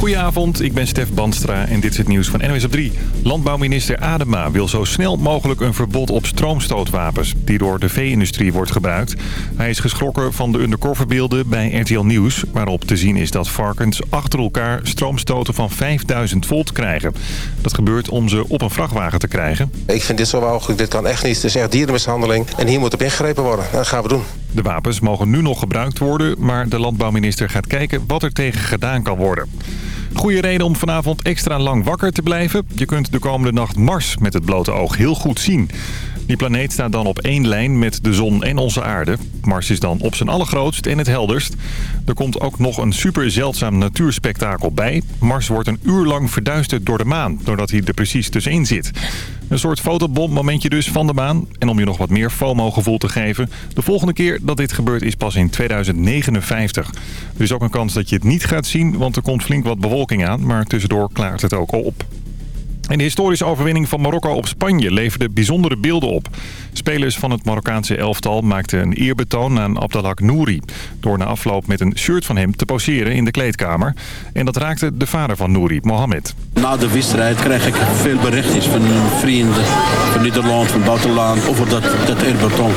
Goedenavond, ik ben Stef Bandstra en dit is het nieuws van NWS op 3. Landbouwminister Adema wil zo snel mogelijk een verbod op stroomstootwapens... die door de vee-industrie wordt gebruikt. Hij is geschrokken van de undercoverbeelden bij RTL Nieuws... waarop te zien is dat varkens achter elkaar stroomstoten van 5000 volt krijgen. Dat gebeurt om ze op een vrachtwagen te krijgen. Ik vind dit zo mogelijk, dit kan echt niet. Het is echt dierenmishandeling en hier moet op ingegrepen worden. Dat gaan we doen. De wapens mogen nu nog gebruikt worden, maar de landbouwminister gaat kijken wat er tegen gedaan kan worden. Goede reden om vanavond extra lang wakker te blijven. Je kunt de komende nacht Mars met het blote oog heel goed zien. Die planeet staat dan op één lijn met de zon en onze aarde. Mars is dan op zijn allergrootst en het helderst. Er komt ook nog een super zeldzaam natuurspektakel bij. Mars wordt een uur lang verduisterd door de maan, doordat hij er precies tussenin zit. Een soort fotobommomentje dus van de maan. En om je nog wat meer FOMO-gevoel te geven... de volgende keer dat dit gebeurt is pas in 2059. Er is ook een kans dat je het niet gaat zien, want er komt flink wat bewolking aan. Maar tussendoor klaart het ook op. En de historische overwinning van Marokko op Spanje leverde bijzondere beelden op. Spelers van het Marokkaanse elftal maakten een eerbetoon aan Abdelhak Nouri... door na afloop met een shirt van hem te poseren in de kleedkamer. En dat raakte de vader van Nouri, Mohamed. Na de wedstrijd krijg ik veel berichtjes van vrienden van Nederland, van buitenland... over dat, dat eerbetoon.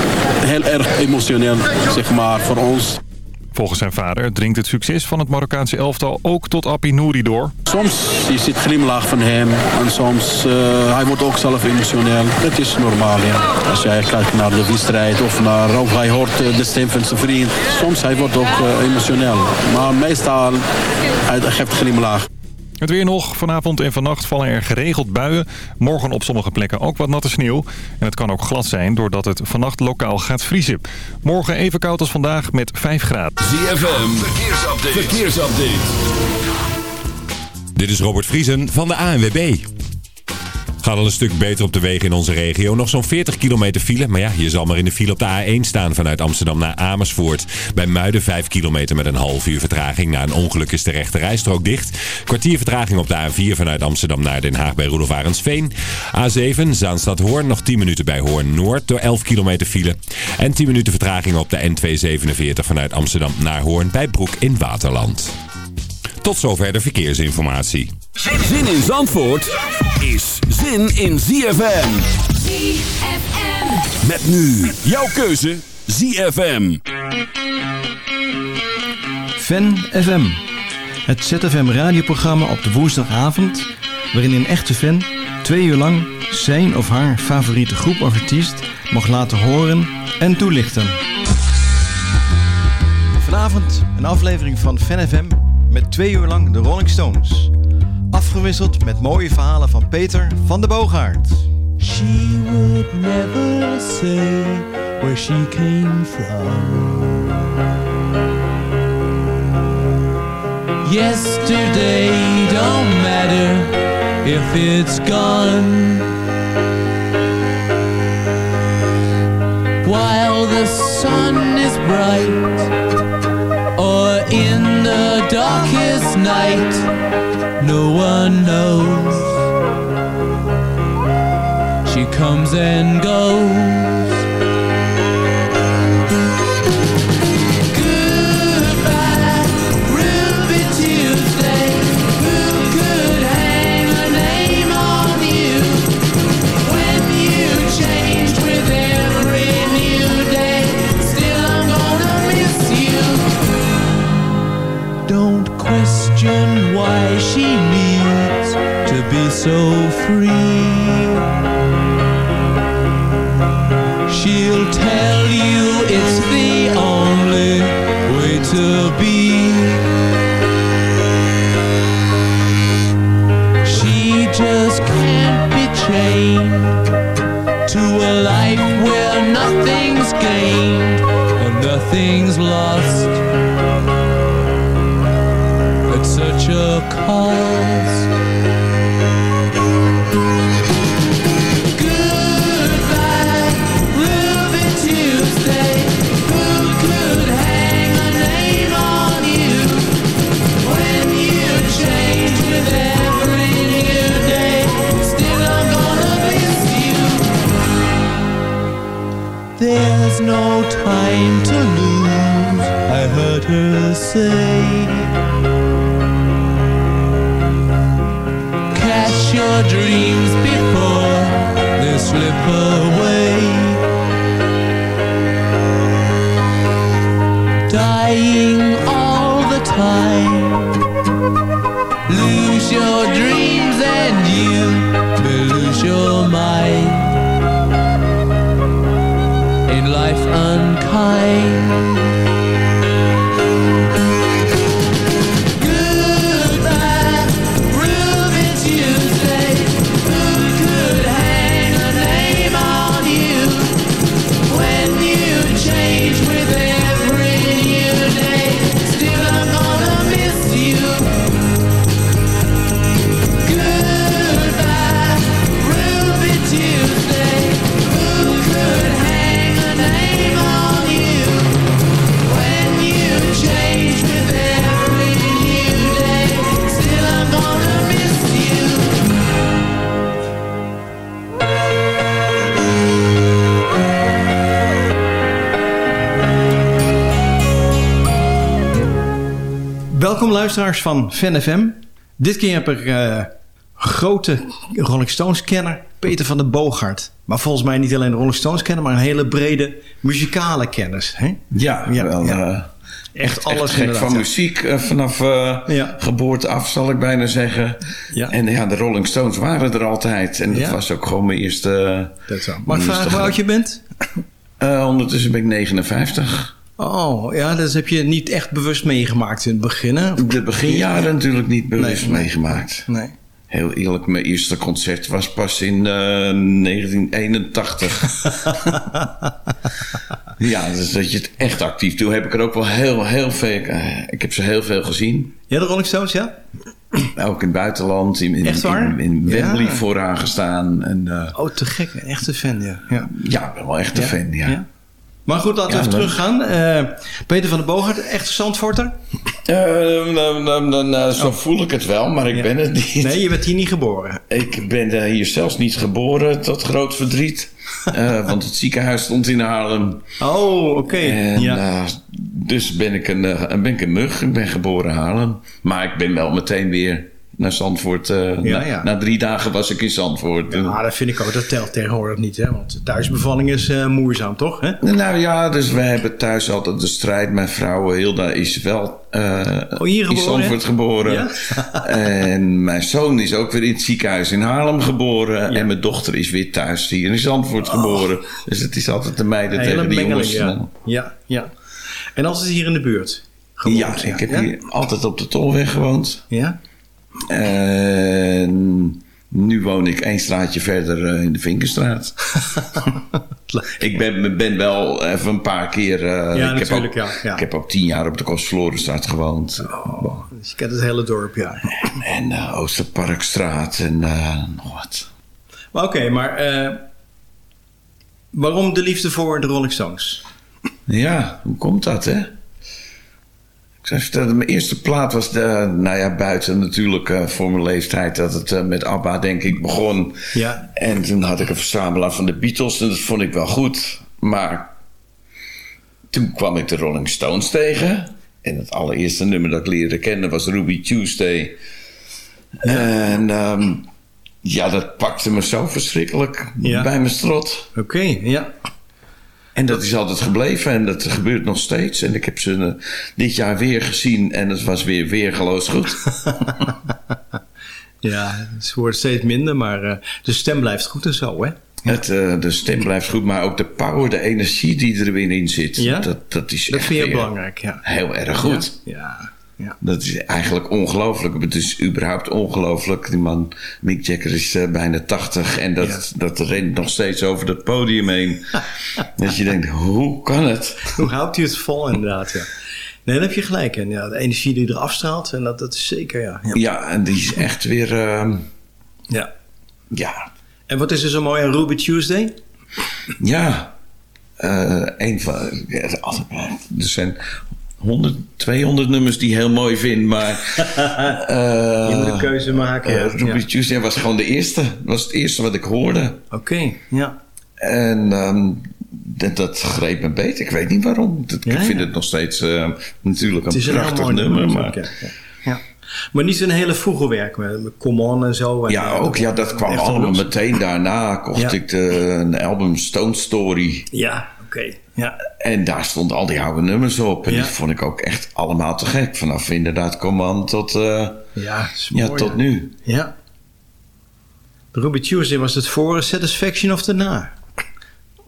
Heel erg emotioneel, zeg maar, voor ons. Volgens zijn vader dringt het succes van het Marokkaanse elftal ook tot Appie Nouri door. Soms je ziet glimlach van hem en soms uh, hij wordt ook zelf emotioneel. Dat is normaal, ja. Als jij kijkt naar de wedstrijd of, naar, of hij hoort eh, de stem van zijn vriend. Soms hij wordt ook uh, emotioneel. Maar meestal hij geeft glimlach. Het weer nog. Vanavond en vannacht vallen er geregeld buien. Morgen op sommige plekken ook wat natte sneeuw. En het kan ook glad zijn doordat het vannacht lokaal gaat vriezen. Morgen even koud als vandaag met 5 graden. ZFM, verkeersupdate. verkeersupdate. Dit is Robert Vriesen van de ANWB. Gaat al een stuk beter op de wegen in onze regio. Nog zo'n 40 kilometer file. Maar ja, je zal maar in de file op de A1 staan vanuit Amsterdam naar Amersfoort. Bij Muiden 5 kilometer met een half uur vertraging. Na een ongeluk is de rechte rijstrook dicht. Kwartier vertraging op de A4 vanuit Amsterdam naar Den Haag bij Roelof Arendsveen. A7 Zaanstad-Hoorn. Nog 10 minuten bij Hoorn-Noord door 11 kilometer file. En 10 minuten vertraging op de N247 vanuit Amsterdam naar Hoorn bij Broek in Waterland. Tot zover de verkeersinformatie. Zin in Zandvoort is zin in ZFM. ZFM. Met nu jouw keuze ZFM. Fan FM. Het ZFM radioprogramma op de woensdagavond... waarin een echte fan twee uur lang zijn of haar favoriete groep of artiest... mag laten horen en toelichten. Vanavond een aflevering van Fan FM met twee uur lang de Rolling Stones. Afgewisseld met mooie verhalen van Peter van de Boogaard. She would never say where she came from. Yesterday don't matter if it's gone. While the sun is bright darkest night, no one knows. She comes and goes. Luisteraars van Fan FM. Dit keer heb ik eh, grote Rolling Stones kenner Peter van der Boogaard. Maar volgens mij niet alleen de Rolling Stones kenner, maar een hele brede muzikale kennis. Hè? Ja, Ja, wel, ja. eh, Echt alles echt van ja. muziek eh, vanaf Ja. geboorte af, zal ik bijna zeggen. Ja. En ja, de Rolling Stones waren er altijd. En dat was ook gewoon mijn eerste... Mag ik vragen hoe oud je bent? Ondertussen ben ik 59. Oh, ja, dat heb je niet echt bewust meegemaakt in het begin, hè? De beginjaren natuurlijk niet bewust Nee, meegemaakt. Nee. Heel eerlijk, mijn eerste concert was pas in eh, 1981. ja, dus dat je het echt actief doet. Heb ik er ook wel heel, heel veel... eh, ik heb ze heel veel gezien. Ja, de Rolling Stones, ja? Ook in het buitenland. In, in, Echt waar? In, in Wembley Ja. vooraan gestaan. En, eh, Oh, te gek. Een echte fan, ja. ja. ja, ik ben wel echt een fan, ja. Maar goed, laten we even teruggaan. Eh, Peter van der Boogaard, echte Zandvoorter? Eh, nou, nou, nou, zo voel ik het wel, maar ik ben het niet. Nee, je bent hier niet geboren. Ik ben hier zelfs niet geboren, tot groot verdriet. Eh, want het ziekenhuis stond in Haarlem. Oh, oké. Ja. dus ben ik, een, ben ik een mug. Ik ben geboren in Haarlem. Maar ik ben wel meteen weer naar Zandvoort. eh, Ja, na, ja. na drie dagen was ik in Zandvoort. Maar dat vind ik ook, dat telt tegenwoordig niet, hè? Want thuisbevalling is eh, moeizaam, toch? Hè? Nou ja, dus wij hebben thuis altijd de strijd. Mijn vrouw Hilda is wel eh Oh, hier in Zandvoort hè? geboren. en mijn zoon is ook weer in het ziekenhuis in Haarlem geboren. En mijn dochter is weer thuis hier in Zandvoort geboren. Dus het is altijd de meiden hele tegen de jongens. ja. ja. Ja, En altijd hier in de buurt? Ja, gewoond, ik heb ja? hier altijd op de Tolweg gewoond. Ja? En nu woon ik één straatje verder eh, in de Vinkenstraat. ik ben, ben wel even een paar keer... eh, Ja, ik heb natuurlijk, ook, ja, ja. Ik heb ook tien jaar op de Kostverlorenstraat gewoond. Dus je kent het hele dorp, ja. En eh, Oosterparkstraat en nog wat. Maar oké, maar waarom de liefde voor de Rolling Stones? Ja, hoe komt dat, hè? Ik zou vertellen, mijn eerste plaat was, de, nou ja, buiten natuurlijk eh, voor mijn leeftijd, dat het eh, met ABBA, denk ik, begon. Ja. En toen had ik een verzamelaar van de Beatles en dat vond ik wel goed. Maar toen kwam ik de Rolling Stones tegen. En het allereerste nummer dat ik leerde kennen was Ruby Tuesday. En ehm, ja, dat pakte me zo verschrikkelijk Ja. bij mijn strot. Oké, ja. En dat is altijd gebleven en dat gebeurt nog steeds. En ik heb ze eh, dit jaar weer gezien en het was weer weergeloos goed. Ja, het wordt steeds minder, maar eh, de stem blijft goed en zo, hè? Het, eh, de stem blijft goed, maar ook de power, de energie die er weer in zit. Ja? Dat, dat is Dat echt vind je belangrijk, ja. heel erg goed. Ja, ja. Dat is eigenlijk ongelooflijk. Het is überhaupt ongelooflijk. Die man, Mick Jagger, is eh, bijna 80 en dat, dat rent nog steeds over dat podium heen. dat je denkt, hoe kan het? Hoe houdt hij het vol, inderdaad, ja. Nee, dan heb je gelijk. En ja, de energie die er afstraalt, en dat, dat is zeker, ja. ja. Ja, en die is echt weer, ehm, ja. ja, En wat is er zo mooi aan Ruby Tuesday? Ja, eh een van. er zijn 100, 200 nummers die ik heel mooi vind, maar. eh, Je moet een keuze maken. ja. Ruby Ja. Tuesday was gewoon de eerste. Dat was het eerste wat ik hoorde. Oké, ja. En ehm, dat, dat greep me beet. Ik weet niet waarom. Dat- Ja, ik vind ja. het nog steeds eh, natuurlijk Het een is een heel prachtig nummer. nummer. Maar ja. Maar niet zo'n hele vroege werk, met Come On en zo. En, Ja, ook. Ja, dat kwam allemaal meteen daarna. Kocht ik de, een album Stone Story. Ja, oké. Ja. En daar stonden al die oude nummers op. En Ja. die vond ik ook echt allemaal te gek. Vanaf inderdaad Command tot, eh, Ja, ja, tot nu. Ja. Ruby Tuesday was het voor Satisfaction of daarna?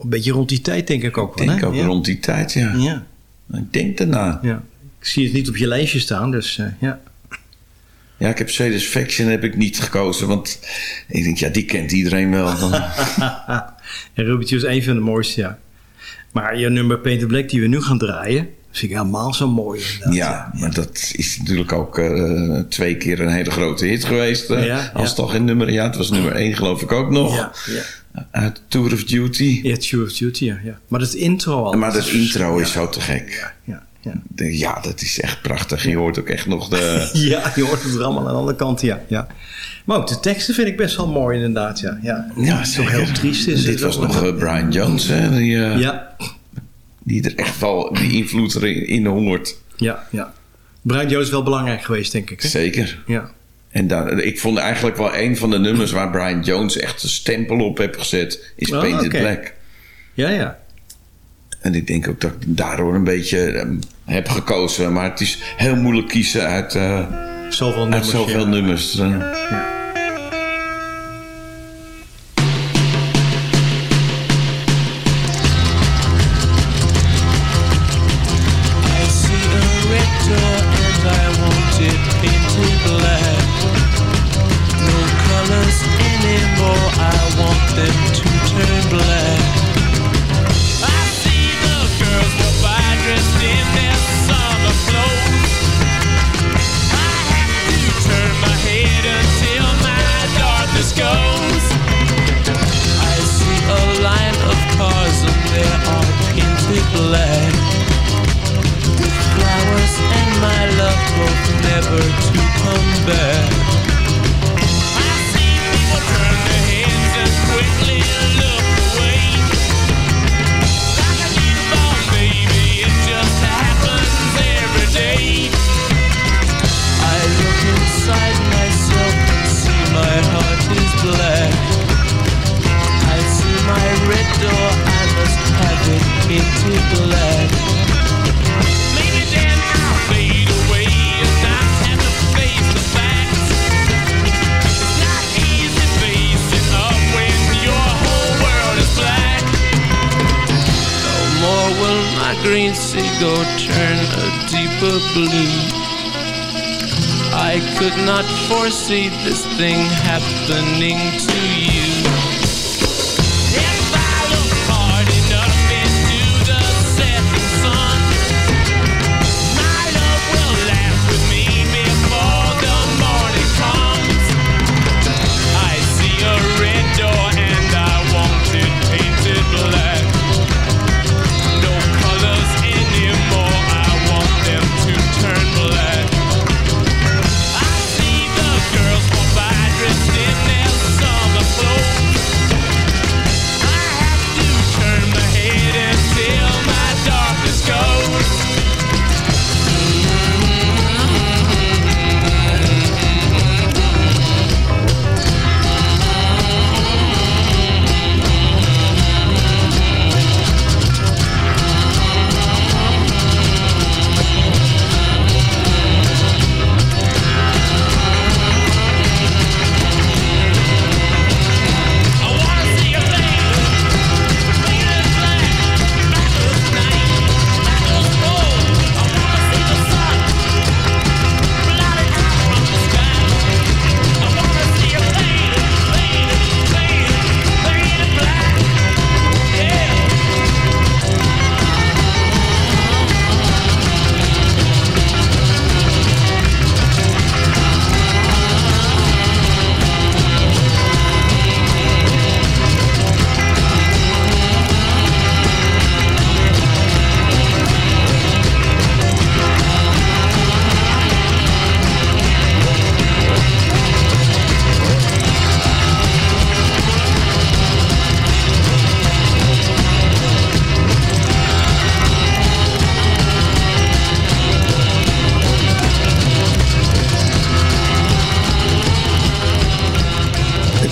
Een beetje rond die tijd denk ik ook Ik wel, denk hè? ook rond die tijd, ja. Ja, Ik denk daarna. ja. Ik zie het niet op je lijstje staan, dus eh, ja. Ja, ik heb Satisfaction heb ik niet gekozen. Want ik denk, ja, die kent iedereen wel. En Ruby Tuesday is een van de mooiste, ja. Maar je nummer Painted Black die we nu gaan draaien, vind ik helemaal zo mooi. inderdaad. ja, maar dat is natuurlijk ook eh, twee keer een hele grote hit geweest. eh, Ja, als ja. toch in nummer... Ja, het was nummer één geloof ik ook nog. Ja, ja. Tour of Duty. Ja, Tour of Duty, ja. ja. Maar dat intro al. Maar dat intro is zo te gek. Ja, ja, ja. Ja, dat is echt prachtig. Je hoort ook echt nog de... Ja, je hoort het er allemaal aan de andere kant, ja. ja. Maar ook de teksten vind ik best wel mooi inderdaad, ja. Ja, Ja, Zo heel triest is Dit het was nog eh, Brian Jones, hè? Die, eh, Ja, die er echt wel die invloed erin in hoort. ja, ja. Brian Jones is wel belangrijk geweest, denk ik. Hè? Zeker. Ja. En daar, ik vond eigenlijk wel een van de nummers waar Brian Jones echt een stempel op heeft gezet, is Oh, Painted. Black. Ja, ja. En ik denk ook dat ik daardoor een beetje ehm, heb gekozen. Maar het is heel moeilijk kiezen uit, eh, Zoveel uit nummers. zoveel ja. nummers. eh. I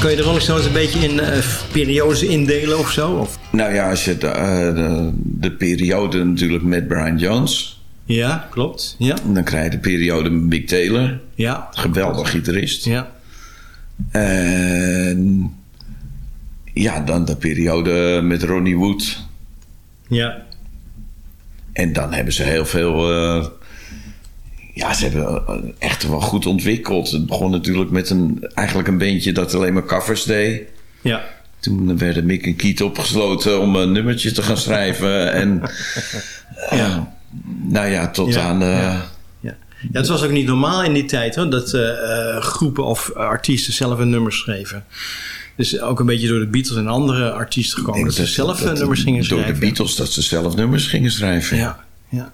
Kun je de Rolling Stones een beetje in eh, periodes indelen of zo? Of? Nou ja, als je de, eh, de, de periode natuurlijk met Brian Jones. Ja, klopt. Ja, Dan krijg je de periode met Mick Taylor. ja, Geweldig gitarist. ja. En ja, dan de periode met Ronnie Wood. ja. En dan hebben ze heel veel... eh, ja, ze hebben eh, echt wel goed ontwikkeld. Het begon natuurlijk met een, eigenlijk een beentje dat alleen maar covers deed. ja. Toen werden Mick en Kiet opgesloten om een nummertje te gaan schrijven. En eh, nou ja, tot Ja, aan... eh, ja. Ja. ja, het was ook niet normaal in die tijd hoor, dat eh, eh, groepen of artiesten zelf een nummer schreven. Dus ook een beetje door de Beatles en andere artiesten gekomen dat ze zelf dat- eh, nummers gingen Door schrijven. de Beatles dat ze zelf nummers gingen schrijven. Ja, ja.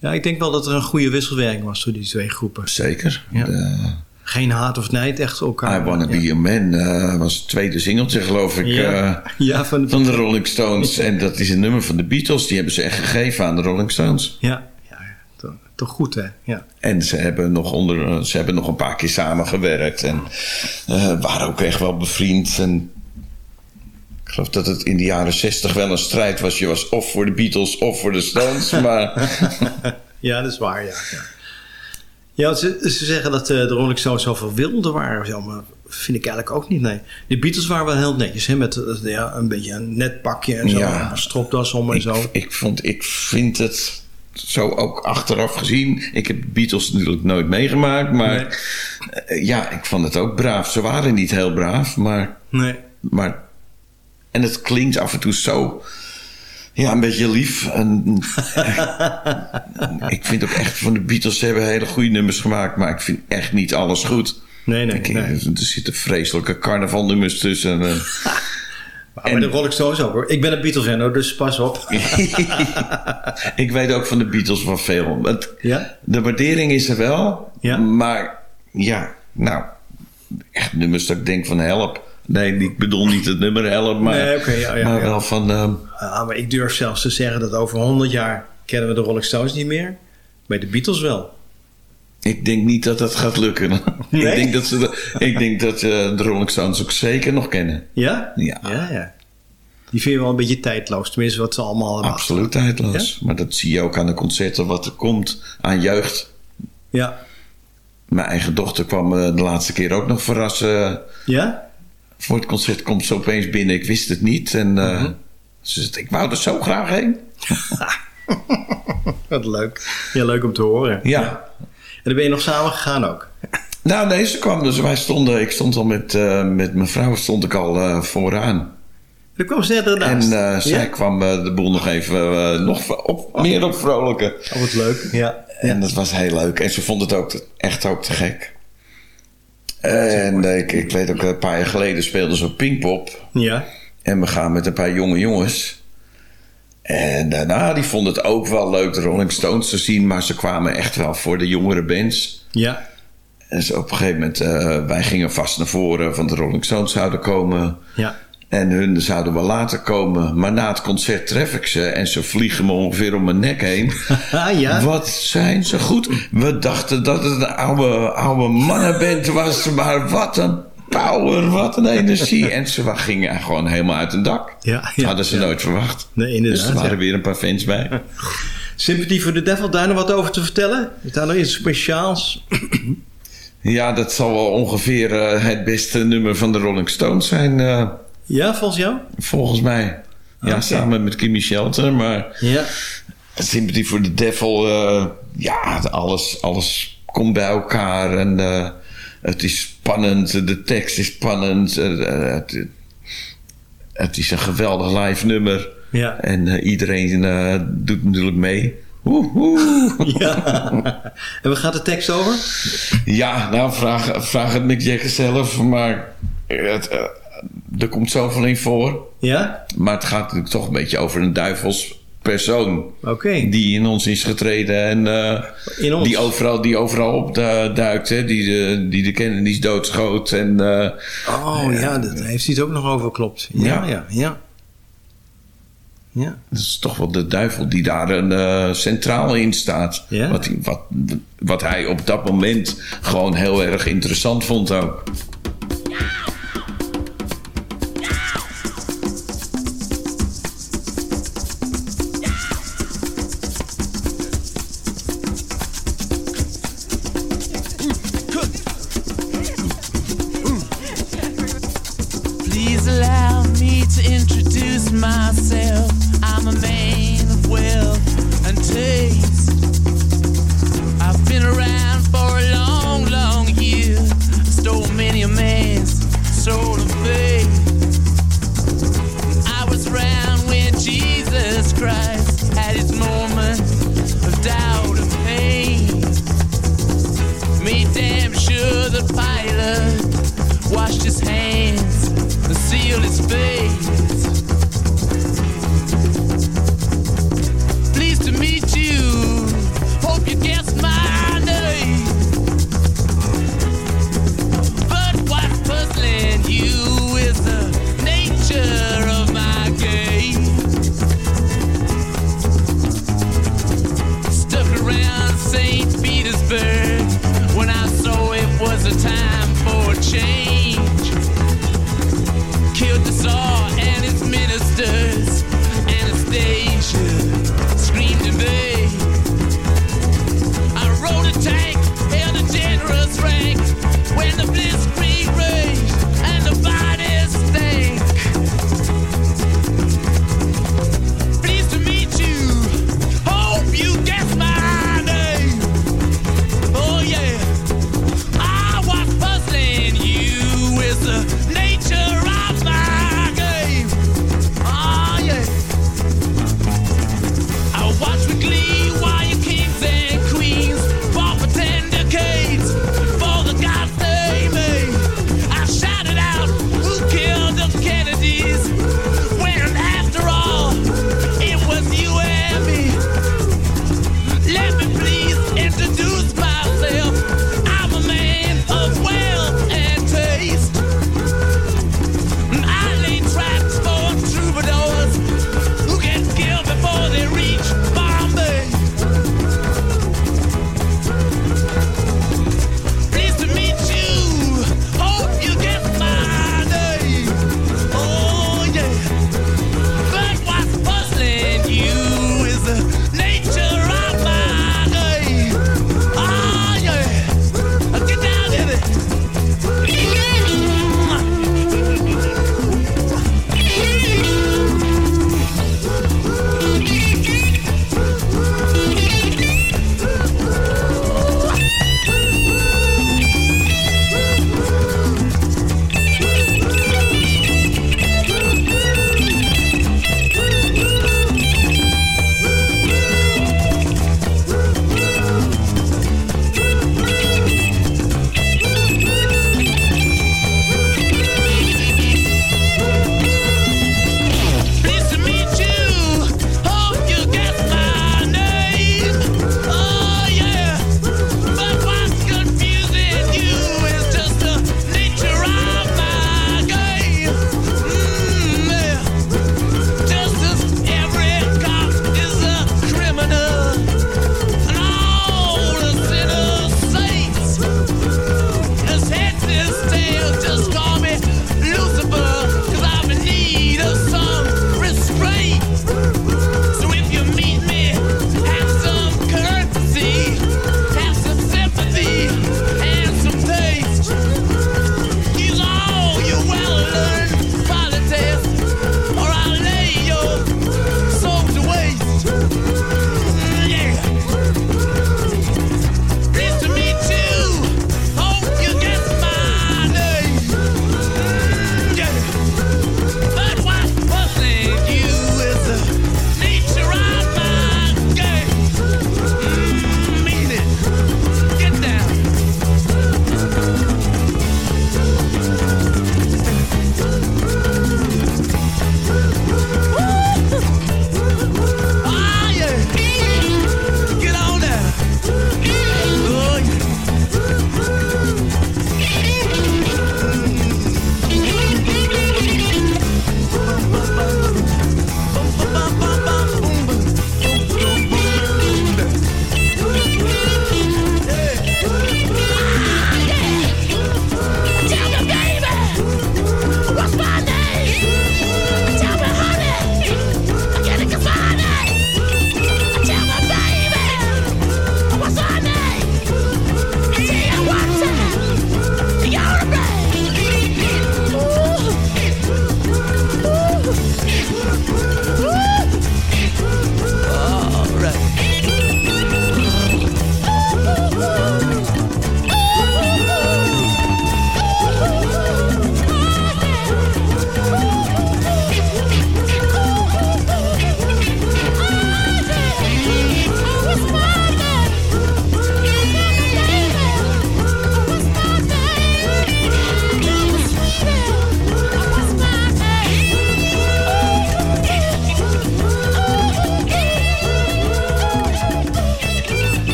Ja, ik denk wel dat er een goede wisselwerking was tussen die twee groepen. Zeker. Ja. De Geen haat of nijd, echt elkaar. I Wanna ja. Be A Man eh, was het tweede singeltje geloof ik Ja, eh, ja, van de, van de Rolling Stones. En dat is een nummer van de Beatles. Die hebben ze echt gegeven aan de Rolling Stones. ja, toch, toch goed hè. Ja. En ze hebben nog, onder, eh, ze hebben nog een paar keer samengewerkt. En waren ook echt wel bevriend. En ik geloof dat het in de jaren zestig wel een strijd was. Je was of voor de Beatles of voor de Stones. Maar ja, dat is waar, ja. Ja, ja ze, ze zeggen dat eh, de Rolling Stones zoveel wilder waren. of Zo, maar vind ik eigenlijk ook niet, nee. De Beatles waren wel heel netjes, hè, met eh, ja, een beetje een net pakje en zo. Ja. Een stropdas om en ik, zo. ik, vond, ik vind het zo ook achteraf gezien. Ik heb Beatles natuurlijk nooit meegemaakt. Maar eh, ja, ik vond het ook braaf. Ze waren niet heel braaf. Maar, Nee. maar en het klinkt af en toe zo... Ja, een beetje lief. En, ik vind ook echt van de Beatles ze hebben hele goede nummers gemaakt. Maar ik vind echt niet alles goed. Nee, nee, Ik- nee. Er zitten vreselijke carnavalnummers tussen. en, Maar bij de Rolling Stones ook hoor. Ik ben een Beatles-fan hoor, dus pas op. ik weet ook van de Beatles wel veel. Het, Ja? De waardering is er wel. Ja. Maar ja, nou, echt nummers dat ik denk van help. Nee, ik bedoel niet het nummer help, maar, Nee, oké, ja, ja, maar ja. wel van... Ah, maar ik durf zelfs te zeggen dat over 100 jaar kennen we de Rolling Stones niet meer. Bij de Beatles wel. ik denk niet dat dat gaat lukken. Nee? ik denk dat, ze de, ik denk dat eh, de Rolling Stones ook zeker nog kennen. Ja? Ja. Ja, ja. Die vind je wel een beetje tijdloos. Tenminste, wat ze allemaal hebben. Absoluut tijdloos. Maar dat zie je ook aan de concerten wat er komt aan jeugd. Ja. Mijn eigen dochter kwam eh, de laatste keer ook nog verrassen. Ja? Voor het concert komt ze opeens binnen. Ik wist het niet. En eh, Mhm. ze zegt, ik wou er zo graag heen. Wat leuk. Ja, leuk om te horen. Ja. En dan ben je nog samen gegaan ook. Nou, nee, ze kwam dus. Wij stonden, ik stond al met, eh, met mijn vrouw stond ik al eh, vooraan. Dan kwam ze net ernaast. En zij kwam de boel nog even nog op, meer op vrolijken. Oh, wat leuk. Ja. En dat was heel leuk. En ze vond het ook echt ook te gek. En eh, ik, ik weet ook, een paar jaar geleden speelden ze op Pinkpop. Ja. En we gaan met een paar jonge jongens. En daarna, die vonden het ook wel leuk de Rolling Stones te zien. Maar ze kwamen echt wel voor de jongere bands. Ja. En zo op een gegeven moment, eh, wij gingen vast naar voren van de Rolling Stones zouden komen. Ja. En hun zouden wel later komen. Maar na het concert tref ik ze en ze vliegen me ongeveer om mijn nek heen. Ja. Wat zijn ze goed. We dachten dat het een oude, oude mannenband was. Maar wat een power, wat een energie. En ze gingen gewoon helemaal uit hun dak. Ja, ja, Hadden ze ja. nooit verwacht. Nee, inderdaad, Dus er waren weer een paar fans bij. Sympathy for the Devil, daar nog wat over te vertellen? Is daar nog iets speciaals? Ja, dat zal wel ongeveer eh, het beste nummer van de Rolling Stones zijn, eh, Ja, volgens jou? volgens mij. Ja, samen met Kimmy Shelter. Maar Ja. Sympathy for the Devil, eh, ja, alles, alles komt bij elkaar. En eh, het is spannend, de tekst is spannend. eh, het, het is een geweldig live nummer. Ja. En iedereen doet natuurlijk mee. Woe, woe. ja. en waar gaat de tekst over? Ja, nou, vraag, vraag het Mick Jagger zelf. Maar het, er komt zoveel in voor. Ja? Maar het gaat natuurlijk toch een beetje over een duivels persoon. Oké. Die in ons is getreden en eh, In ons? die overal, die overal opduikt. Hè? Die, de, die de Kennedys doodschoot. En, eh, Oh ja, daar heeft hij het ook nog over, klopt. Ja, Ja. ja, ja. Ja, het is toch wel de duivel die daar een, eh, centraal in staat. Ja. Wat, wat, wat hij op dat moment gewoon heel erg interessant vond ook.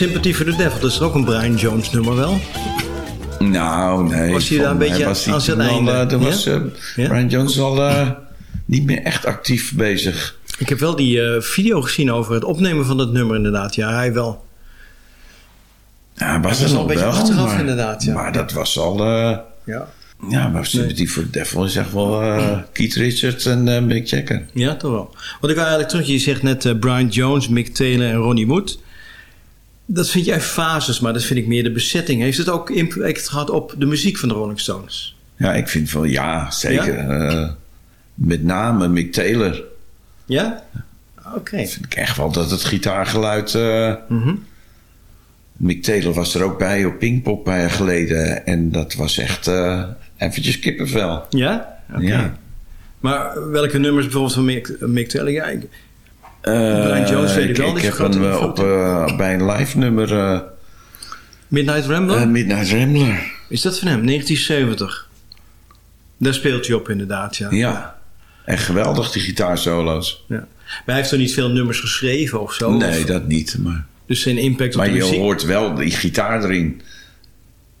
Sympathy for the Devil. Dat is ook een Brian Jones nummer wel. Nou, nee. Was hij daar een beetje was aan zijn toen al, einde? eh, toen Ja? was eh, Ja? Brian Jones al eh, niet meer echt actief bezig. Ik heb wel die video gezien over het opnemen van dat nummer inderdaad. Ja, hij wel. Ja, was was al nog een beetje wel, achteraf maar, inderdaad, ja. Maar dat was al... Ja, ja, maar Sympathy for the Devil is echt wel eh, Keith Richards en eh, Mick Jagger. ja toch wel. Want ik wil eigenlijk terug. Je zegt net Brian Jones, Mick Taylor en Ronnie Wood. Dat vind jij fases, maar dat vind ik meer de bezetting. Heeft het ook impact gehad op de muziek van de Rolling Stones? Ja, ik vind wel, ja, zeker. Eh, met name Mick Taylor. Ja? Oké. Vind ik echt wel dat het gitaargeluid... eh, Mhm. Mick Taylor was er ook bij op Pinkpop een jaar geleden. En dat was echt eh eventjes kippenvel. Ja? Oké. Ja. Maar welke nummers bijvoorbeeld van Mick, Mick Taylor? Ja, ik- Brian Jones weet ik wel, Ik, je heb een, eh, op, eh, bij een live nummer... eh, Midnight Rambler? eh, Midnight Rambler. Is dat van hem? 1970. Daar speelt hij op inderdaad, ja. Ja. Echt geweldig, die gitaarsolo's. Ja. Maar hij heeft toch niet veel nummers geschreven of zo? nee, Of- dat niet. Maar, Dus zijn impact op maar de je muziek? hoort wel die gitaar erin.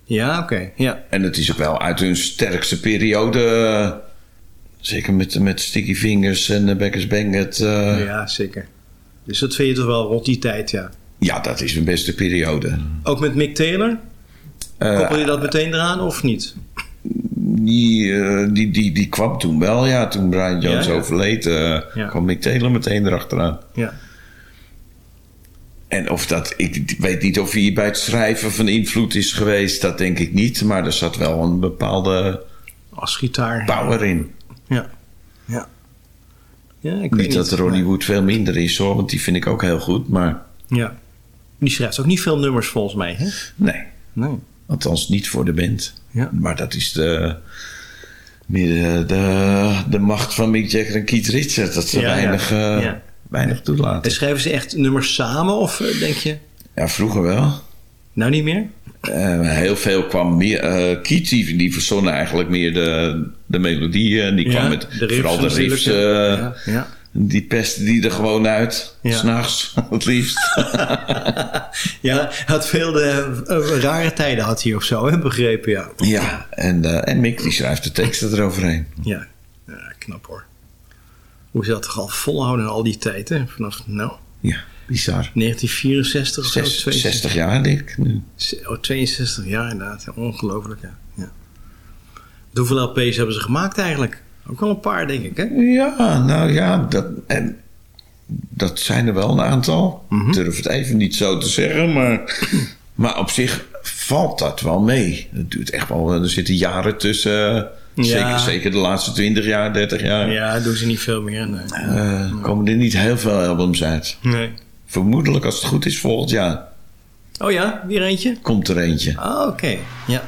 Ja, oké. Ja. En het is ook wel uit hun sterkste periode. Zeker met, met Sticky Fingers en uh, Beckers Bangert. eh, ja, zeker. Dus dat vind je toch wel rond die tijd, ja. ja, dat is hun beste periode. Ook met Mick Taylor? Eh, Koppel je dat meteen eraan of niet? die, eh, die, die, die kwam toen wel, ja. Toen Brian Jones Ja, ja. overleed, Ja. kwam Mick Taylor meteen erachteraan. Ja. En of dat, ik weet niet of hij bij het schrijven van invloed is geweest, dat denk ik niet. Maar er zat wel een bepaalde Als gitaar. power in. Ja. Ja. Ja, ik weet Niet dat Ronnie Wood veel minder is hoor, want die vind ik ook heel goed. Maar Ja. Die schrijft ook niet veel nummers volgens mij, hè? nee, Nee. althans niet voor de band. Ja. Maar dat is de, meer de, de, de macht van Mick Jagger en Keith Richards. Dat ze Ja, ja. weinig, eh, Ja. weinig En toelaten. schrijven ze echt nummers samen of eh, denk je... Ja, vroeger wel. Nou niet meer? Eh, heel veel kwam meer. eh Keith die, die verzon eigenlijk meer de, de melodieën. Die kwam Ja, met de riffs vooral de riffs. ja. eh, Ja, ja. Die pestte die er gewoon uit. Ja. S'nachts, het liefst. Ja, hij had veel de, eh, rare tijden had hij of zo, hè? begrepen, ja. ja, en, eh, en Mick die schrijft de teksten eroverheen. Ja, ja knap hoor. Hoe ze dat toch al volhouden al die tijd, hè? Vanaf, nou, Ja, bizar. 1964 of zo? Zes- 62. 60 jaar denk ik nu. Oh, 62 jaar inderdaad. Ongelooflijk, ja. ja. Hoeveel LP's hebben ze gemaakt eigenlijk? Ook wel een paar, denk ik, hè? Ja, nou ja, dat, en, dat zijn er wel een aantal. Ik durf het even niet zo te zeggen, maar, maar op zich valt dat wel mee. Het duurt echt wel, er zitten jaren tussen. Ja. Zeker, zeker de laatste 20 jaar, 30 jaar. Ja, doen ze niet veel meer. Nee. eh, komen er niet heel veel albums uit. nee. Vermoedelijk, als het goed is, volgend jaar Oh ja, weer eentje? komt er eentje. Ah, oké. Ja.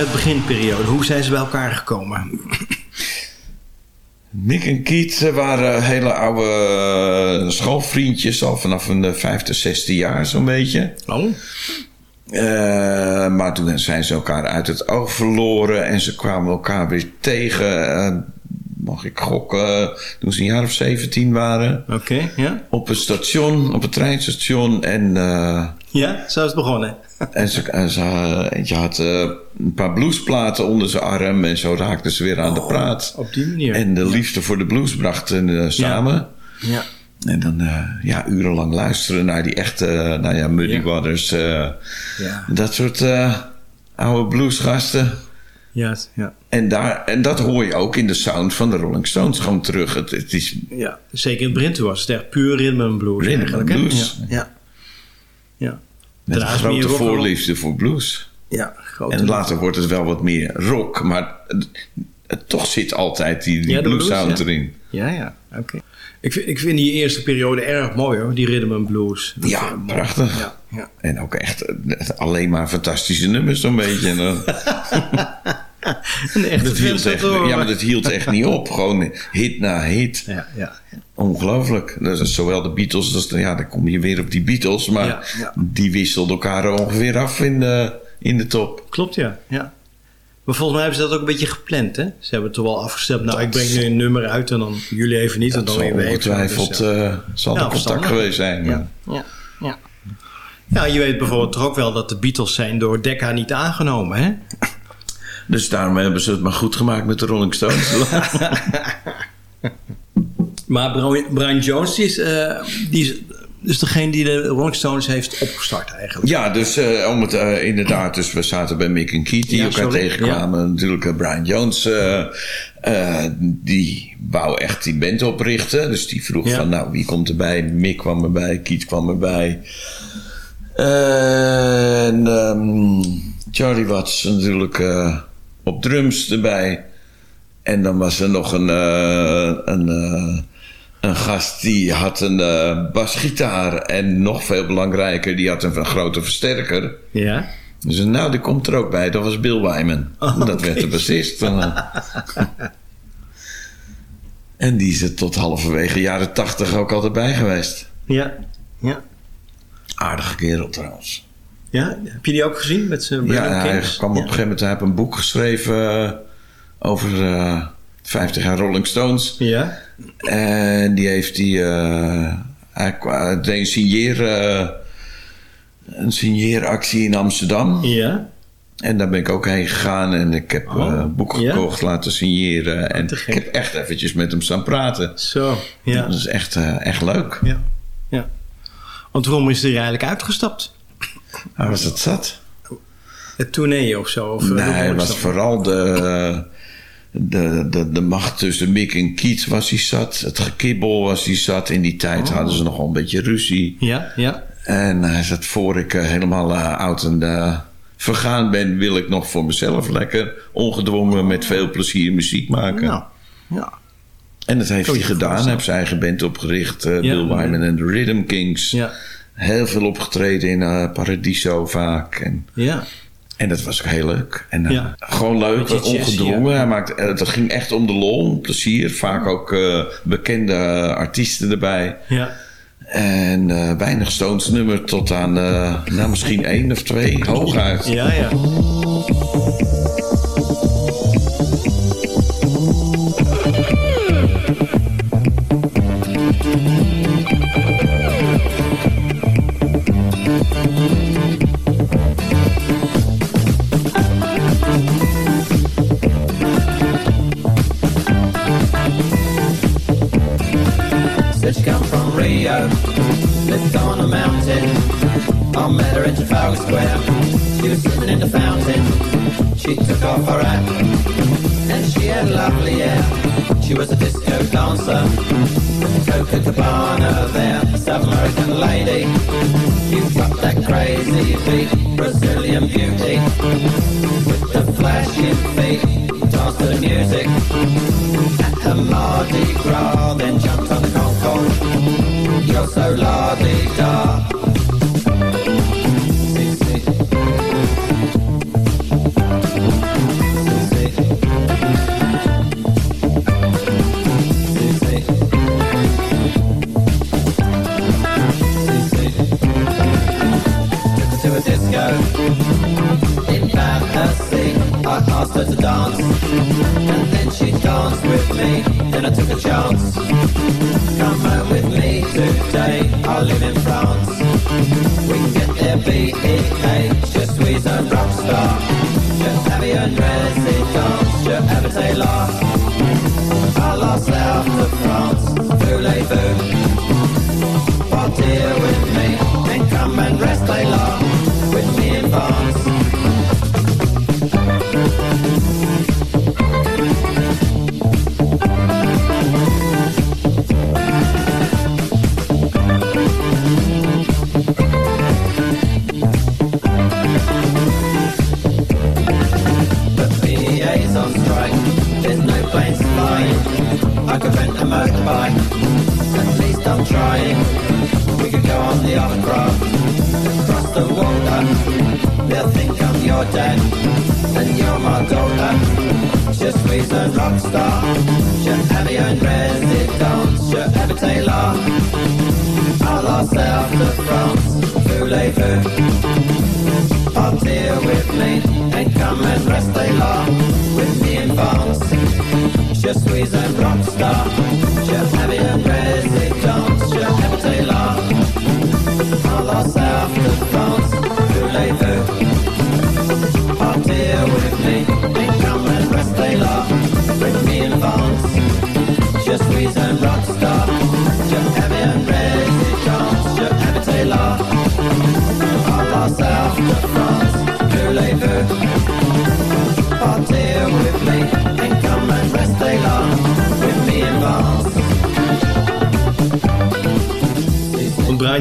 Het beginperiode. Hoe zijn ze bij elkaar gekomen? Mick en Kiet eh, waren hele oude eh, schoolvriendjes, al vanaf hun vijfde, zesde jaar zo'n beetje. Oh. Eh, maar toen zijn ze elkaar uit het oog verloren en ze kwamen elkaar weer tegen. eh, mag ik gokken? Toen ze een jaar of 17 waren. Oké, ja. Op het station, op het treinstation. En, eh, Ja, zo is het begonnen. en ze, en ze, eentje had eh, een paar bluesplaten onder zijn arm. En zo raakten ze weer aan de praat. Op die manier. En de liefde voor de blues brachten eh, samen. Ja. En dan eh, ja, urenlang luisteren naar die echte, nou ja, Muddy Ja. Waters. Ja. Dat soort oude bluesgasten. Ja, ja. En, daar, en dat hoor je ook in de sound van de Rolling Stones gewoon terug. Het, het is ja. Zeker in het begin was het echt puur rhythm and blues. Rhythm and blues. Ja. ja. Met een grote voorliefde voor blues. Ja, grote En later wordt het wel wat meer rock. Maar toch zit altijd die, die Ja, blues sound ja. erin. Ja, ja. Oké. Ik, vind, ik vind die eerste periode erg mooi hoor. Die rhythm and blues. Dat Ja, ik mooi. prachtig. Ja, ja. En ook echt eh, alleen maar fantastische nummers zo'n beetje. Een echte dat hield echt, ja, maar dat hield echt niet op. Gewoon hit na hit. Ja, ja. Ongelooflijk. Is zowel de Beatles als de, ja, dan kom je weer op die Beatles, maar Ja, ja. die wisselden elkaar ongeveer af in de, in de top. Klopt, ja. ja. Maar volgens mij hebben ze dat ook een beetje gepland, hè? Ze hebben het toch wel afgestemd. Nou, ik breng nu een nummer uit en dan jullie even niet. en dan zal weer ongetwijfeld Dus, eh, zal er contact verstandig. geweest zijn. Ja, ja, ja. Ja, je weet bijvoorbeeld toch ook wel dat de Beatles zijn door Decca niet aangenomen, hè? Dus daarom hebben ze het maar goed gemaakt met de Rolling Stones. Maar Brian, Jones, die is, eh, die is Dus degene die de Rolling Stones heeft opgestart eigenlijk. Ja, dus eh, om het eh, inderdaad, dus we zaten bij Mick en Keith die Ja, elkaar sorry. tegenkwamen. Natuurlijk Brian Jones, eh, eh, die wou echt die band oprichten. Dus die vroeg Ja. van, nou, wie komt erbij? Mick kwam erbij, Keith kwam erbij. En ehm, Charlie Watts natuurlijk eh, op drums erbij. En dan was er nog een, eh, een, eh, een gast die had een eh, basgitaar. En nog veel belangrijker, die had een, een grote versterker. Ja. Dus nou, die komt er ook bij. Dat was Bill Wyman. Oh, dat werd de bassist. En, en die is er tot halverwege jaren tachtig ook altijd bij geweest. Ja. Ja. Aardige kerel trouwens. Ja, heb je die ook gezien met zijn Ja, hij kwam op een gegeven moment... Hij heeft een boek geschreven eh, over eh 50 jaar Rolling Stones. Ja. En die heeft hij... eh, hij deed een signeer... eh, een signeeractie in Amsterdam. Ja. En daar ben ik ook heen gegaan en ik heb Oh, eh, boeken ja? gekocht, laten signeren. En ik heb echt eventjes met hem staan praten. Zo. Ja. Dat is echt, eh, echt leuk. Ja. ja. Want waarom is hij eigenlijk uitgestapt? Hij was het zat. Het tournee of zo? Of, eh, nee, het Rolling was vooral de, de, de, de macht tussen Mick en Keith was hij zat. Het gekibbel was hij zat. In die tijd Oh. hadden ze nogal een beetje ruzie. Ja, ja. En hij zat voor ik eh, helemaal eh, oud en vergaan ben... wil ik nog voor mezelf lekker ongedwongen met veel plezier muziek maken. Nou, ja. En dat heeft hij gedaan. Hij heeft zijn eigen band opgericht. Ja. Bill Wyman en de Rhythm Kings. Ja. Heel veel opgetreden in eh, Paradiso vaak. En, Ja. en dat was ook heel leuk. En, eh, Ja. Gewoon leuk, ongedwongen. Hij maakte, eh, het ging echt om de lol, plezier. Vaak ook bekende artiesten erbij. Ja. En weinig Stones nummer tot aan nou, misschien één of twee hooguit. Ja, ja. Crazy beat, Brazilian beauty, with the flashing feet, dance to the music a Mardi Gras, then jumped on the Concorde. You're so la-di-da. Me. Then I took a chance. Come home with me today. I live in France. We can get there, B-E-A.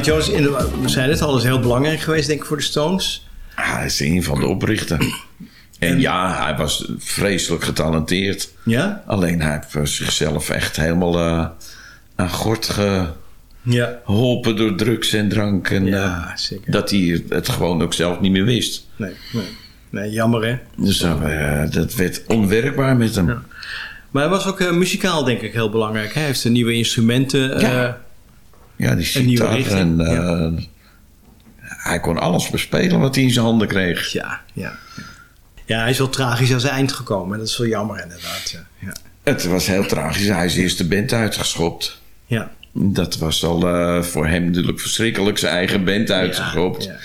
Jones, in de, we zeiden het al, is heel belangrijk geweest denk ik voor de Stones. Ah, hij is een van de oprichters. En ja, hij was vreselijk getalenteerd. Ja? Alleen hij heeft zichzelf echt helemaal eh, aan gort Ja. geholpen door drugs en drank. En Ja, eh, zeker. dat hij het gewoon ook zelf niet meer wist. Nee, nee. nee jammer hè. Dus eh, dat werd onwerkbaar met hem. Maar hij was ook eh, muzikaal denk ik heel belangrijk. Hij heeft nieuwe instrumenten. Ja. Die richting, en eh, hij kon alles bespelen wat hij in zijn handen kreeg. ja, ja. Ja, hij is wel tragisch aan zijn eind gekomen. Dat is wel jammer inderdaad. Ja. Ja. Het was heel tragisch. Hij is eerst de band uitgeschopt. ja. Dat was al eh, voor hem natuurlijk verschrikkelijk zijn eigen band uitgeschopt. Ja, ja.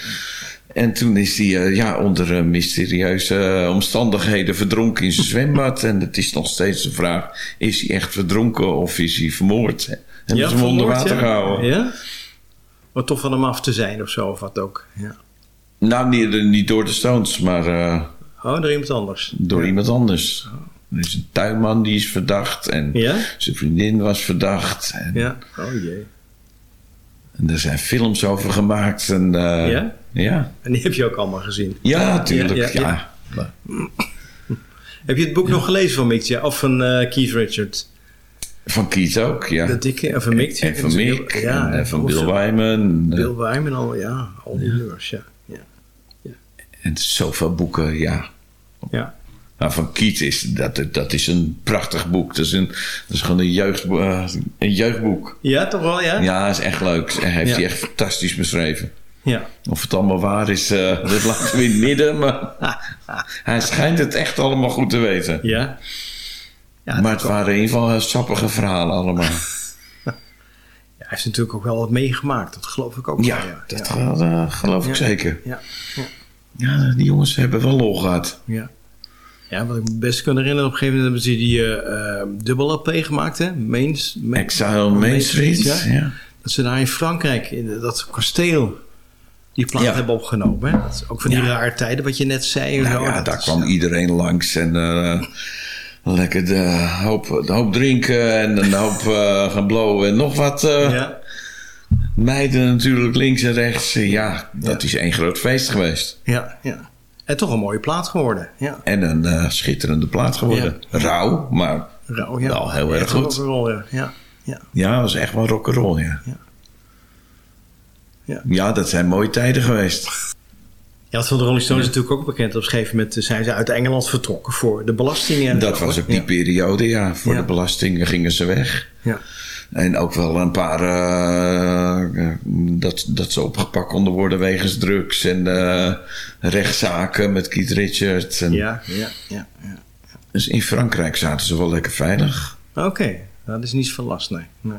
En toen is hij eh, ja, onder mysterieuze omstandigheden verdronken in zijn zwembad. En het is nog steeds de vraag: is hij echt verdronken of is hij vermoord? En Ja, is hem onder water ja. gehouden. Ja? Wat toch van hem af te zijn of zo, of wat ook. Ja. Nou, niet, niet door de Stones, maar eh, Oh, door iemand anders. door iemand anders. Er is een tuinman die is verdacht en Ja? zijn vriendin was verdacht. En, Ja. Oh jee. en er zijn films over gemaakt. En, eh, Ja? Ja, En die heb je ook allemaal gezien. ja natuurlijk. Ja, Ja, ja, Heb je het boek nog gelezen van Mick? Of van eh, Keith Richards? Van Keith ook, ja. Dat dikke, en van Mick en van Mick, Ja, en, eh, van Bill. Wyman. eh, Bill Wyman al, ja. Al die nummers, ja. Ja. En zoveel boeken, ja. ja. Nou, van Keith is dat, dat is een prachtig boek. Dat is, een, dat is gewoon een, jeugd, eh, een jeugdboek. Ja, toch wel, ja? Ja, is echt leuk. Hij heeft Ja. hij echt fantastisch beschreven. Ja. Of het allemaal waar is, eh, dat laten we in het midden. Maar hij schijnt het echt allemaal goed te weten. Ja. Ja, maar het waren in ieder geval sappige verhalen allemaal. Ja, hij heeft natuurlijk ook wel wat meegemaakt. Dat geloof ik ook Ja, wel, ja. dat ja. eh, geloof ik zeker. Ja. Ja, die jongens hebben wel lol gehad. Ja. Ja, wat ik me best kan herinneren, op een gegeven moment hebben ze die eh, dubbel LP gemaakt, hè? Main, Main- Exile Main Street. ja. Ja. Dat ze daar in Frankrijk, in dat kasteel, die plaat Ja. hebben opgenomen. Hè? Dat is ook van die Ja. rare tijden, wat je net zei. en Nou zo. ja, Dat daar is- kwam iedereen langs en lekker de hoop, de hoop drinken en een hoop eh, gaan blowen en nog wat. eh, Ja, Meiden natuurlijk links en rechts. Ja, dat is één groot feest geweest. ja, ja. En toch een mooie plaat geworden. Ja, En een eh, schitterende plaat geworden. Rauw, maar Rauw, ja. Wel heel erg goed. rock'n'roll, ja. ja. Ja, ja, dat was echt wel rock'n'roll, ja. Ja. Ja. Ja, dat zijn mooie tijden geweest. Ja, van de Rolling Stones is natuurlijk ook bekend. Op een gegeven moment zijn ze uit Engeland vertrokken voor de belastingen. en Dat was ook die Ja. periode, ja. Voor Ja. de belastingen gingen ze weg. Ja. En ook wel een paar eh, eh, dat, dat ze opgepakt konden worden wegens drugs en eh, rechtszaken met Keith Richards. En, Ja, ja, ja. ja. Dus in Frankrijk zaten ze wel lekker veilig. Oké, nou, dat is niet van last, nee. nee.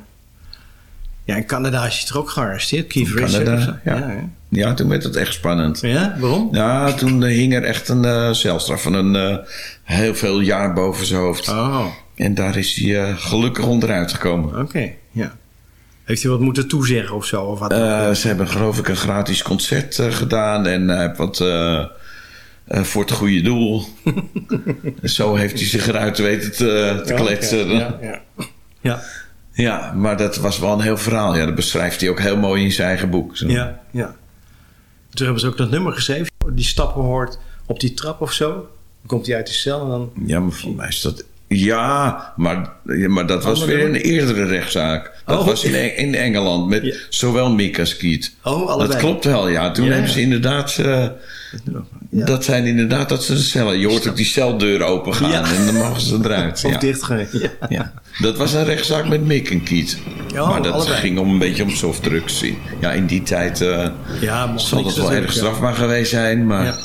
Ja, in Canada is hij toch ook gearresteerd, Keith In Richards? Ja. ja? Ja, toen werd het echt spannend. Ja, waarom? Ja, toen hing er echt een eh, celstraf van een eh, heel veel jaar boven zijn hoofd. Oh, En daar is hij eh, gelukkig onderuit gekomen. oké, ja. Heeft hij wat moeten toezeggen of zo? Of wat? Ze hebben geloof ik een gratis concert gedaan en hij heeft wat voor het goede doel. Zo heeft hij zich eruit weten te, te Ja, kletsen. Ja, ja. ja, Ja, maar dat was wel een heel verhaal. Ja, dat beschrijft hij ook heel mooi in zijn eigen boek. Zo. ja, ja. Toen hebben ze ook dat nummer geschreven. Die stappen hoort op die trap of zo. Dan komt hij uit de cel en dan... Ja, maar voor mij is dat... Ja, maar, maar dat was weer een eerdere rechtszaak. Dat Oh, was in, Eng- in Engeland met Ja. zowel Mick als Keith. Oh, allebei. Dat klopt wel, ja. Toen Ja, hebben ze inderdaad... eh, Ja. Dat zijn inderdaad dat ze de cellen... Je hoort ook die celdeur open gaan Ja. en dan mogen ze eruit. Of Ja. dichtgaan. Ja. Ja. Dat was een rechtszaak met Mick en. Oh, maar dat allebei. ging om een beetje om softdrugs. Ja, in die tijd Ja, mocht zal dat wel erg strafbaar geweest zijn. Maar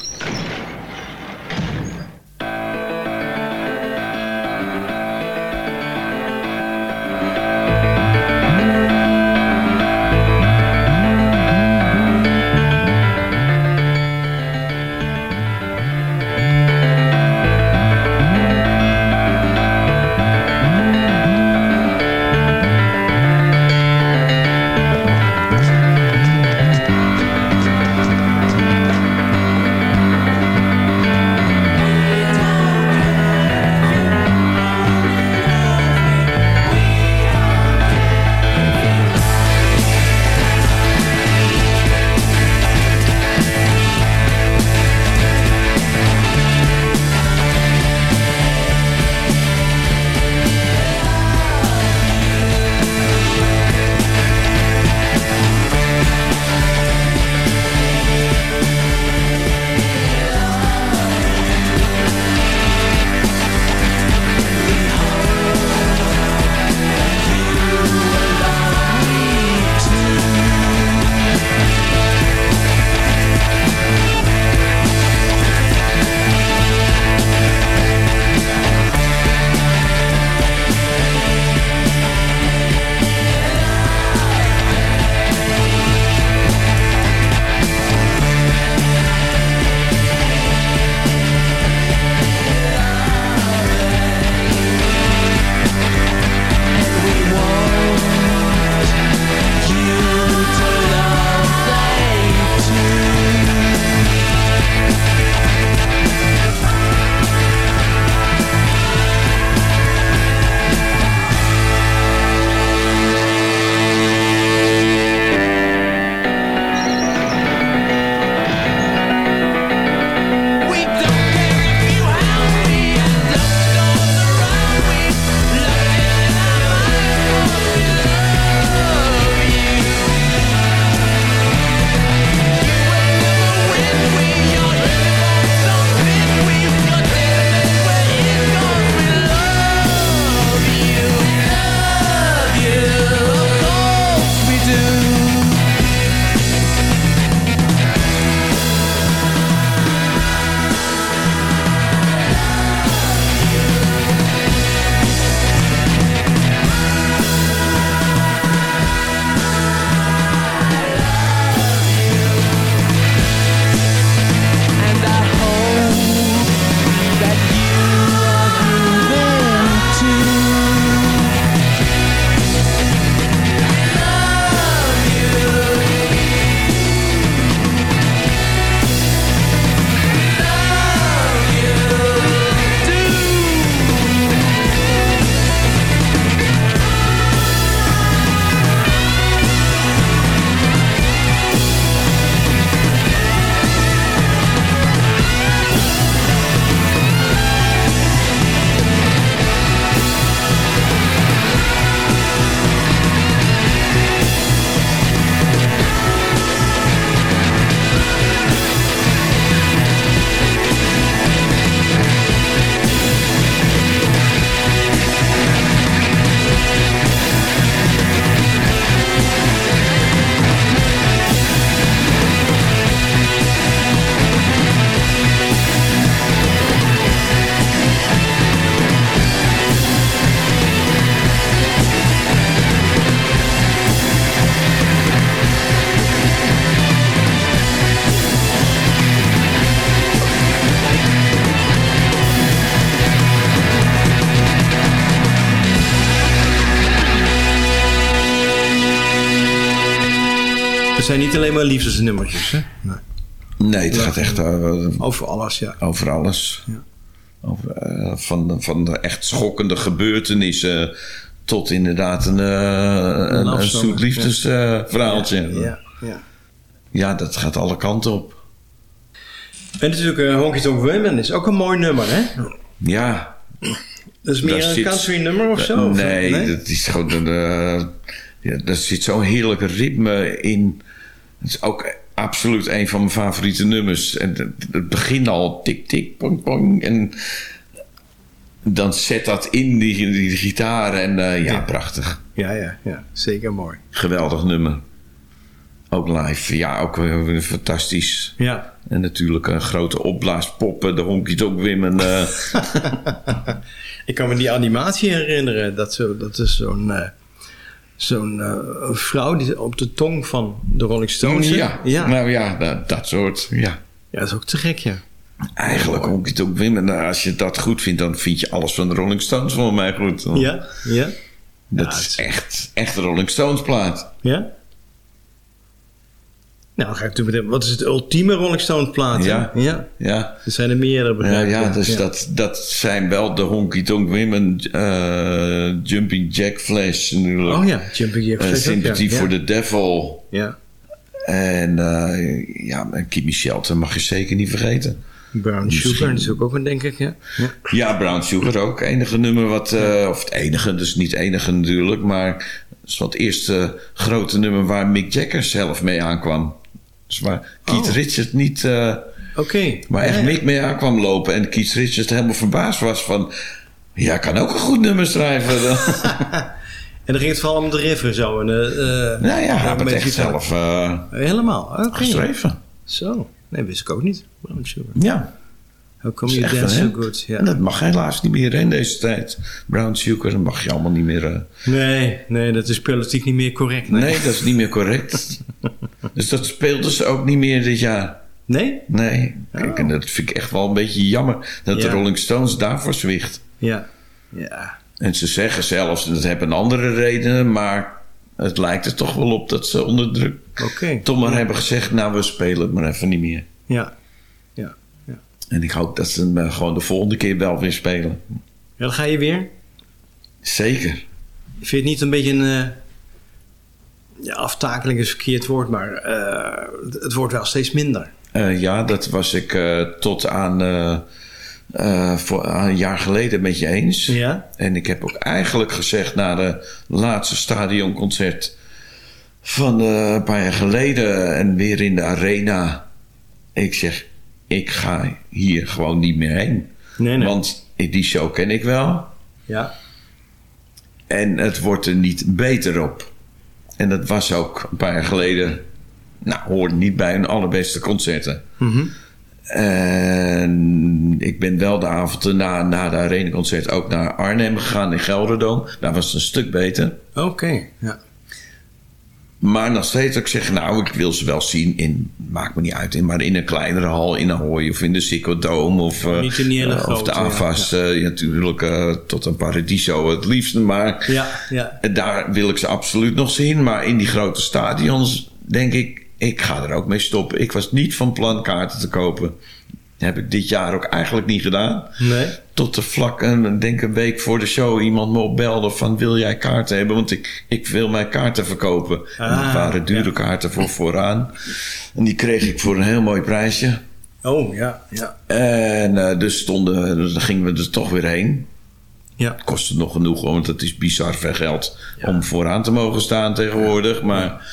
Ja. maar liefdesnummertjes, hè? Nee. Nee, het gaat echt eh, Over alles, ja. over alles. Over, eh, van, van de echt schokkende gebeurtenissen tot inderdaad een, eh, een, een, zoet liefdesverhaaltje. ja. Ja, ja. ja, dat gaat alle kanten op. En natuurlijk uh, Honky Tonk Women is ook een mooi nummer, hè? Ja, Dat is meer Daar een zit- country nummer of zo? of- nee, dat is gewoon een. eh, ja, daar zit zo'n heerlijk ritme in. Het is ook absoluut een van mijn favoriete nummers. En het, begint al tik, tik, pong, pong. En dan zet dat in die, die gitaar. En eh, ja, prachtig. Ja, ja, ja. Zeker mooi. Geweldig nummer. Ook live. Ja, ook weer fantastisch. Ja. En natuurlijk een grote opblaaspoppen. De honky tonk women. eh, Ik kan me die animatie herinneren. Dat, zo, dat is zo'n eh, zo'n eh, vrouw die op de tong van de Rolling Stones ja, ja. nou ja, dat, dat soort. Ja. ja, dat is ook te gek, ja. Eigenlijk honky tonk women. Nou, als je dat goed vindt, dan vind je alles van de Rolling Stones voor mij goed. Ja, ja, Dat Ja, is het- echt, echt een Rolling Stones plaat. ja. Nou, ga ik natuurlijk meteen... Wat is het ultieme Rolling Stones plaat? Ja. ja. Ja, Er zijn er meerdere, ja, begrijp ik. ja dus Dat, dat zijn wel de honky tonk women. eh, Jumping Jack Flash natuurlijk. Oh ja, Jumping Jack Eh, Flash ook, Sympathy ja. for the Devil. Ja. En eh, ja, Kimmy Shelton mag je zeker niet vergeten. Brown Misschien- Sugar is ook een, denk ik, ja. ja. Ja, Brown Sugar ook. Enige nummer wat... of het enige, dus niet enige natuurlijk. Maar het is wel het eerste grote nummer waar Mick Jagger zelf mee aankwam. Dus waar Keith Oh. Richards niet... Oké. maar echt Ja. Mick mee aankwam lopen. En Keith Richards helemaal verbaasd was van... Ja, kan ook een goed nummer schrijven. En dan ging het vooral om de riff en zo. En, eh, eh, nou ja, had het echt zelf Helemaal, oké. geschreven. Zo. Nee, wist ik ook niet. Ja. How come you dance so good? Ja. En dat mag helaas niet meer in deze tijd. Brown Sugar, dat mag je allemaal niet meer... eh, Nee, nee, dat is politiek niet meer correct. Nee? Nee, dat is niet meer correct. dus dat speelden ze ook niet meer dit jaar. Nee? Nee, kijk, en dat vind ik echt wel een beetje jammer dat de. Rolling Stones daarvoor zwicht. Ja. Ja. En ze zeggen zelfs, dat hebben andere redenen, maar het lijkt er toch wel op dat ze onder druk Oké. toch maar hebben gezegd, nou we spelen het maar even niet meer. Ja. En ik hoop dat ze hem eh, gewoon de volgende keer wel weer spelen. Ja, dan ga je weer. Zeker. Vind je het niet een beetje een... eh, ja, aftakeling is verkeerd woord, maar eh, het wordt wel steeds minder. Eh, ja, dat was ik tot aan, voor, een jaar geleden met je eens. Ja? En ik heb ook eigenlijk gezegd na de laatste stadionconcert van een paar jaar geleden en weer in de arena. Ik zeg, ik ga hier gewoon niet meer heen. Nee, nee. Want die show ken ik wel Ja. en het wordt er niet beter op. En dat was ook een paar jaar geleden, nou, hoorde niet bij hun allerbeste concerten. Mhm. En ik ben wel de avond erna, na de arenaconcert, ook naar Arnhem gegaan in Gelderdoom. Daar was het een stuk beter. Oké. Ja. Maar nog steeds ook zeggen, nou, ik wil ze wel zien in, maakt me niet uit, in, maar in een kleinere hal in Ahoy of in de Ziggo Dome of, eh, Niet in eh, of de ja. AFAS. eh, ja, natuurlijk tot een Paradiso het liefste, maar Ja, ja. daar wil ik ze absoluut nog zien. Maar in die grote stadions denk ik, ik ga er ook mee stoppen. Ik was niet van plan kaarten te kopen. Heb ik dit jaar ook eigenlijk niet gedaan. Nee. Tot de vlak, een, denk een week voor de show, iemand me opbelde van wil jij kaarten hebben? Want ik, ik wil mijn kaarten verkopen. en dat Ah, waren dure ja. kaarten voor vooraan. En die kreeg ik voor een heel mooi prijsje. Oh, ja, ja. En eh, dus stonden, dan gingen we er toch weer heen. Ja. Kostte nog genoeg, want het is bizar veel geld om vooraan te mogen staan tegenwoordig. Maar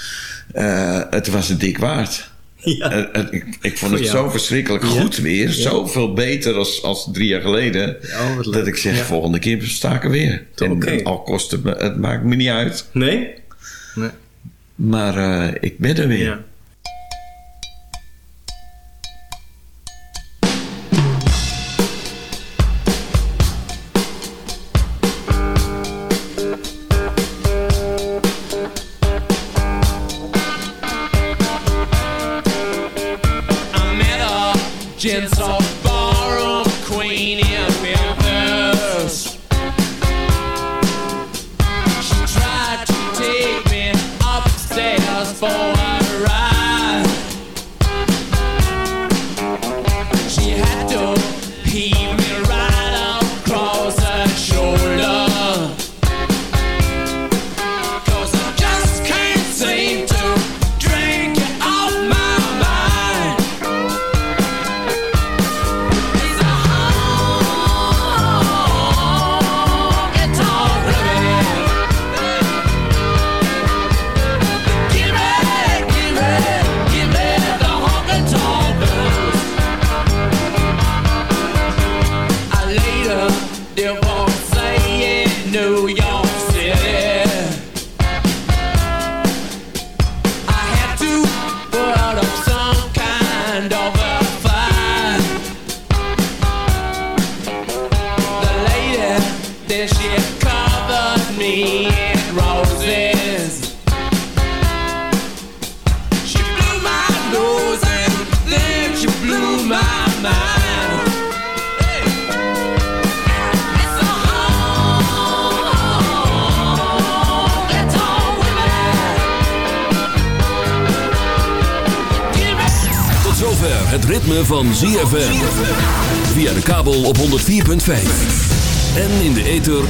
eh, het was het dik waard. Ja. Ik, ik vond het zo verschrikkelijk Ja? goed weer. Ja. Zoveel beter als, als drie jaar geleden. Oh, dat ik zeg, volgende keer sta ik er weer. En, al kost het me, het maakt me niet uit. Nee? Nee. Maar eh, ik ben er weer. A